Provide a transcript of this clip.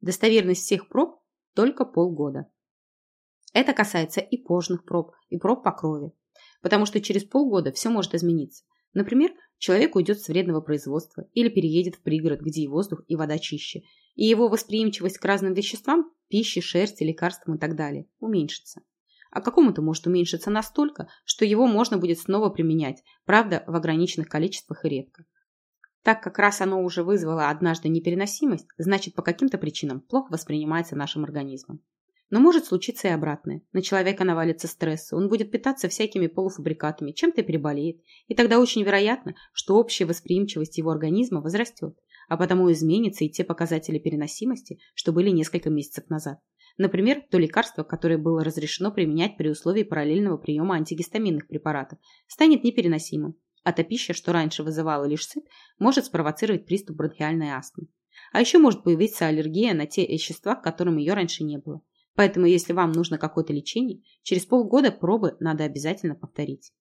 Достоверность всех проб только полгода. Это касается и кожных проб, и проб по крови. Потому что через полгода все может измениться. Например, человек уйдет с вредного производства или переедет в пригород, где и воздух, и вода чище, и его восприимчивость к разным веществам, пище, шерсти, лекарствам и так далее, уменьшится. А какому-то может уменьшиться настолько, что его можно будет снова применять, правда, в ограниченных количествах и редко. Так как раз оно уже вызвало однажды непереносимость, значит по каким-то причинам плохо воспринимается нашим организмом. Но может случиться и обратное. На человека навалится стресс, он будет питаться всякими полуфабрикатами, чем-то переболеет, и тогда очень вероятно, что общая восприимчивость его организма возрастет, а потому изменятся и те показатели переносимости, что были несколько месяцев назад. Например, то лекарство, которое было разрешено применять при условии параллельного приема антигистаминных препаратов, станет непереносимым, а та пища, что раньше вызывала лишь сыт, может спровоцировать приступ бронхиальной астмы. А еще может появиться аллергия на те вещества, к которым ее раньше не было. Поэтому, если вам нужно какое-то лечение, через полгода пробы надо обязательно повторить.